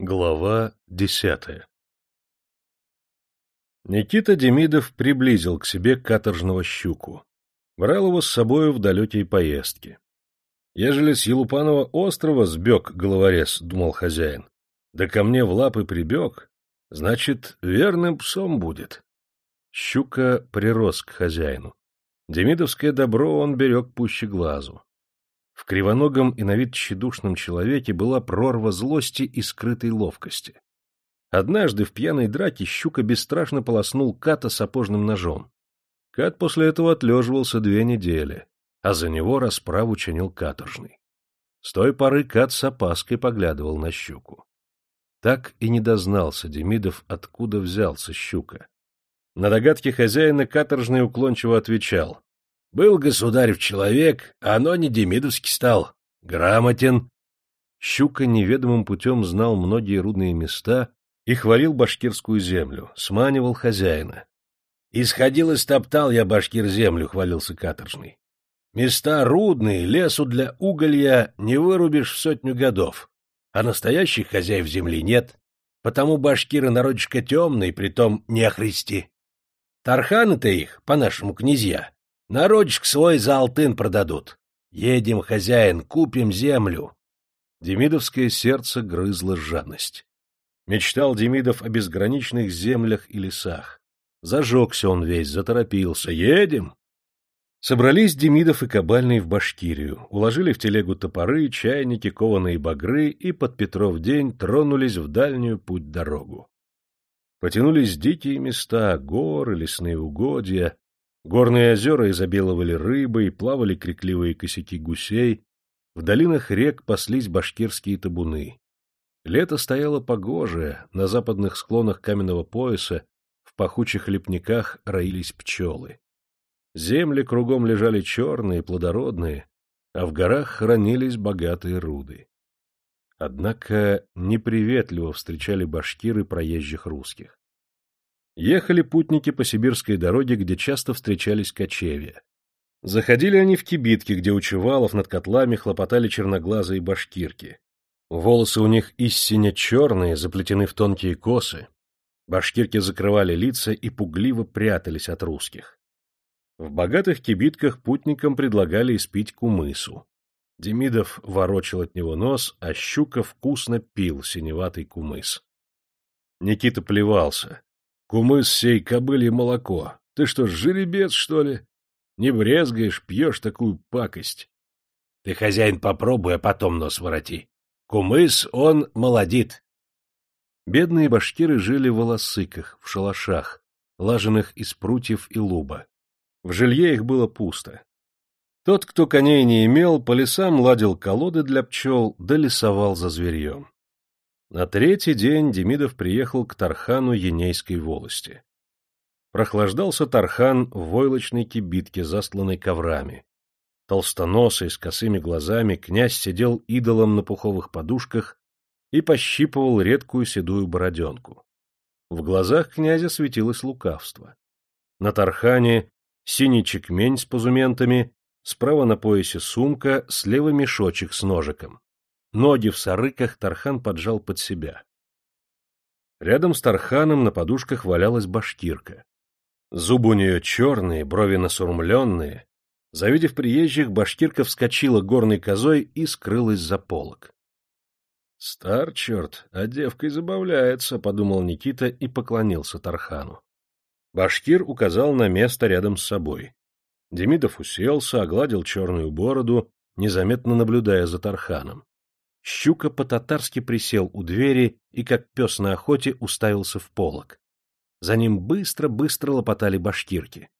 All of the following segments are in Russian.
Глава десятая Никита Демидов приблизил к себе каторжного щуку. Брал его с собою в далекие поездки. Ежели с Елупанова острова сбег головорез, — думал хозяин, — да ко мне в лапы прибег, значит, верным псом будет. Щука прирос к хозяину. Демидовское добро он берег пуще глазу. В кривоногом и на вид тщедушном человеке была прорва злости и скрытой ловкости. Однажды в пьяной драке щука бесстрашно полоснул Ката сапожным ножом. Кат после этого отлеживался две недели, а за него расправу чинил каторжный. С той поры Кат с опаской поглядывал на щуку. Так и не дознался Демидов, откуда взялся щука. На догадки хозяина каторжный уклончиво отвечал. Был государев человек, а оно не демидовский стал. Грамотен. Щука неведомым путем знал многие рудные места и хвалил башкирскую землю, сманивал хозяина. «Исходил и стоптал я башкир землю», — хвалился каторжный. «Места рудные, лесу для уголья не вырубишь в сотню годов, а настоящих хозяев земли нет, потому башкиры народишко темный, притом не охристи. Тарханы-то их, по-нашему князья, Народчик свой за алтын продадут. Едем, хозяин, купим землю. Демидовское сердце грызло жадность. Мечтал Демидов о безграничных землях и лесах. Зажегся он весь, заторопился. Едем! Собрались Демидов и Кабальный в Башкирию, уложили в телегу топоры, чайники, кованые багры и под Петров день тронулись в дальнюю путь-дорогу. Потянулись дикие места, горы, лесные угодья, Горные озера изобиловали рыбой, плавали крикливые косяки гусей, в долинах рек паслись башкирские табуны. Лето стояло погожее, на западных склонах каменного пояса в пахучих лепниках роились пчелы. Земли кругом лежали черные, плодородные, а в горах хранились богатые руды. Однако неприветливо встречали башкиры проезжих русских. Ехали путники по сибирской дороге, где часто встречались кочевья. Заходили они в кибитки, где у чувалов над котлами хлопотали черноглазые башкирки. Волосы у них истинно черные, заплетены в тонкие косы. Башкирки закрывали лица и пугливо прятались от русских. В богатых кибитках путникам предлагали испить кумысу. Демидов ворочил от него нос, а щука вкусно пил синеватый кумыс. Никита плевался. Кумыс сей кобыли молоко. Ты что, жеребец, что ли? Не брезгаешь, пьешь такую пакость. Ты, хозяин, попробуй, а потом нос вороти. Кумыс, он молодит. Бедные башкиры жили в волосыках, в шалашах, лаженных из прутьев и луба. В жилье их было пусто. Тот, кто коней не имел, по лесам ладил колоды для пчел, да лесовал за зверьем. На третий день Демидов приехал к Тархану Енейской волости. Прохлаждался Тархан в войлочной кибитке, застланной коврами. Толстоносый, с косыми глазами, князь сидел идолом на пуховых подушках и пощипывал редкую седую бороденку. В глазах князя светилось лукавство. На Тархане синий чекмень с позументами, справа на поясе сумка, слева мешочек с ножиком. Ноги в сарыках Тархан поджал под себя. Рядом с Тарханом на подушках валялась башкирка. Зубы у нее черные, брови насурмленные. Завидев приезжих, башкирка вскочила горной козой и скрылась за полок. «Стар черт, а девкой забавляется», — подумал Никита и поклонился Тархану. Башкир указал на место рядом с собой. Демидов уселся, огладил черную бороду, незаметно наблюдая за Тарханом. Щука по-татарски присел у двери и, как пес на охоте, уставился в полок. За ним быстро-быстро лопотали башкирки.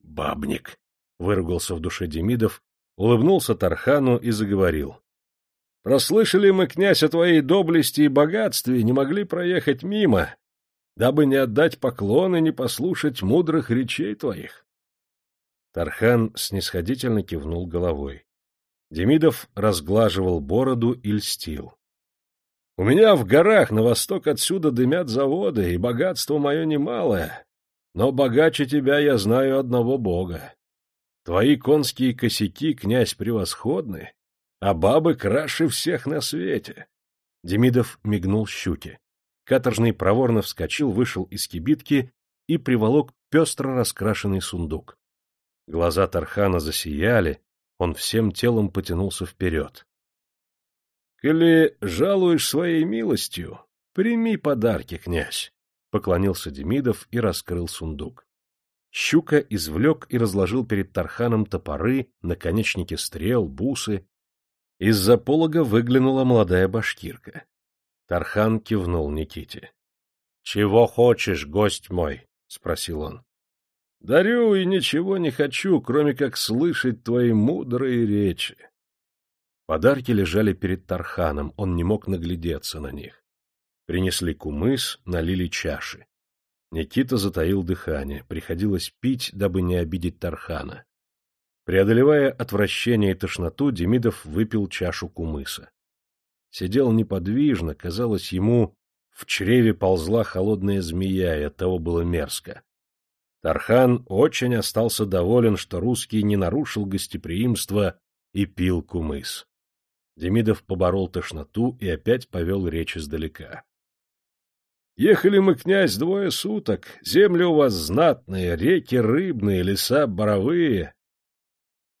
«Бабник!» — выругался в душе Демидов, улыбнулся Тархану и заговорил. «Прослышали мы, князь, о твоей доблести и богатстве, не могли проехать мимо, дабы не отдать поклоны, не послушать мудрых речей твоих». Тархан снисходительно кивнул головой. Демидов разглаживал бороду и льстил. — У меня в горах на восток отсюда дымят заводы, и богатство мое немалое, но богаче тебя я знаю одного бога. Твои конские косяки, князь, превосходны, а бабы краше всех на свете. Демидов мигнул щуке. Каторжный проворно вскочил, вышел из кибитки и приволок пестро раскрашенный сундук. Глаза Тархана засияли, он всем телом потянулся вперед. — Коли жалуешь своей милостью, прими подарки, князь, — поклонился Демидов и раскрыл сундук. Щука извлек и разложил перед Тарханом топоры, наконечники стрел, бусы. Из-за полога выглянула молодая башкирка. Тархан кивнул Никите. — Чего хочешь, гость мой? — спросил он. — Дарю и ничего не хочу, кроме как слышать твои мудрые речи. Подарки лежали перед Тарханом, он не мог наглядеться на них. Принесли кумыс, налили чаши. Никита затаил дыхание, приходилось пить, дабы не обидеть Тархана. Преодолевая отвращение и тошноту, Демидов выпил чашу кумыса. Сидел неподвижно, казалось ему, в чреве ползла холодная змея, и оттого было мерзко. Тархан очень остался доволен, что русский не нарушил гостеприимства и пил кумыс. Демидов поборол тошноту и опять повел речь издалека. — Ехали мы, князь, двое суток. Земли у вас знатные, реки рыбные, леса боровые.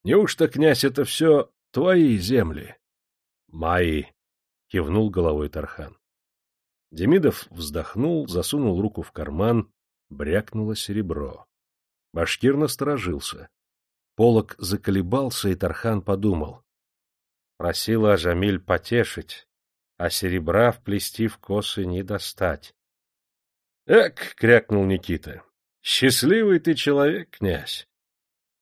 Неужто, князь, это все твои земли? — Мои, — кивнул головой Тархан. Демидов вздохнул, засунул руку в карман, брякнуло серебро. Башкир насторожился. Полок заколебался, и Тархан подумал. Просила Жамиль потешить, а серебра вплести в косы не достать. — Эк! — крякнул Никита. — Счастливый ты человек, князь!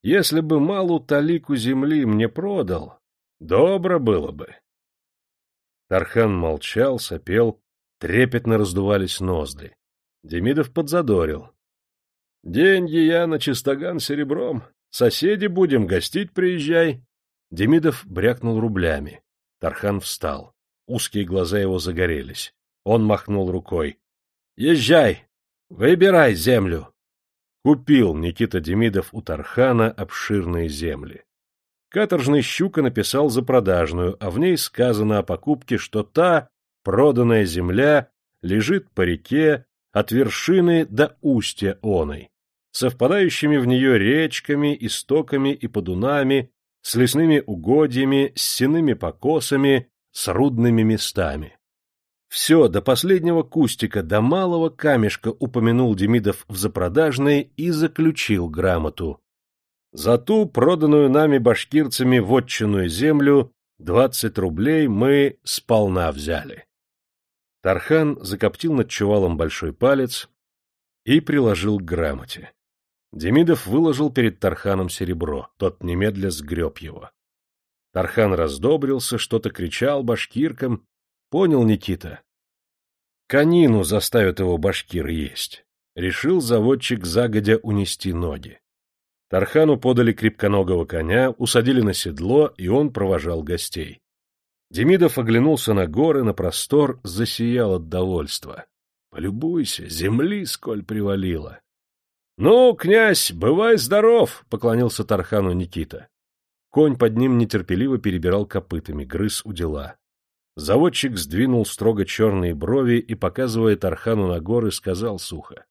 Если бы малу талику земли мне продал, добро было бы. Тархан молчал, сопел, трепетно раздувались ноздри. Демидов подзадорил. — Деньги я на чистоган серебром. Соседи будем, гостить приезжай. Демидов брякнул рублями. Тархан встал. Узкие глаза его загорелись. Он махнул рукой. — Езжай! Выбирай землю! Купил Никита Демидов у Тархана обширные земли. Каторжный Щука написал за продажную, а в ней сказано о покупке, что та, проданная земля, лежит по реке от вершины до устья оной, совпадающими в нее речками, истоками и подунами, с лесными угодьями, с сенными покосами, с рудными местами. Все, до последнего кустика, до малого камешка упомянул Демидов в запродажной и заключил грамоту. За ту, проданную нами башкирцами вотчинную землю, двадцать рублей мы сполна взяли. Тархан закоптил над чувалом большой палец и приложил к грамоте. Демидов выложил перед Тарханом серебро, тот немедля сгреб его. Тархан раздобрился, что-то кричал башкиркам. Понял Никита. Конину заставят его башкир есть. Решил заводчик загодя унести ноги. Тархану подали крепконогого коня, усадили на седло, и он провожал гостей. Демидов оглянулся на горы, на простор, засиял от довольства. Полюбуйся, земли сколь привалило. — Ну, князь, бывай здоров! — поклонился Тархану Никита. Конь под ним нетерпеливо перебирал копытами, грыз у дела. Заводчик сдвинул строго черные брови и, показывая Тархану на горы, сказал сухо.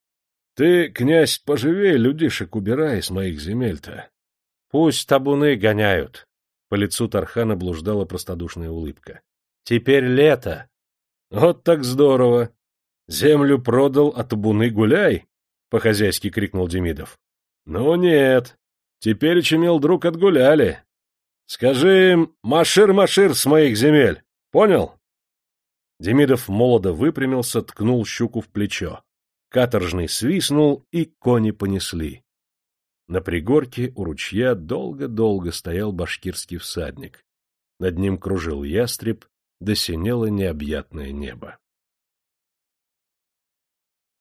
— Ты, князь, поживей, людишек убирай с моих земель-то. — Пусть табуны гоняют. По лицу Тархана блуждала простодушная улыбка. — Теперь лето. — Вот так здорово! Землю продал, а табуны гуляй! — по-хозяйски крикнул Демидов. — Ну нет, теперь чемел друг отгуляли. Скажи им «машир-машир с моих земель», понял? Демидов молодо выпрямился, ткнул щуку в плечо. Каторжный свистнул, и кони понесли. На пригорке у ручья долго-долго стоял башкирский всадник. Над ним кружил ястреб, досинело необъятное небо.